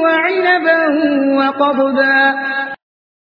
وعنبا وقضبا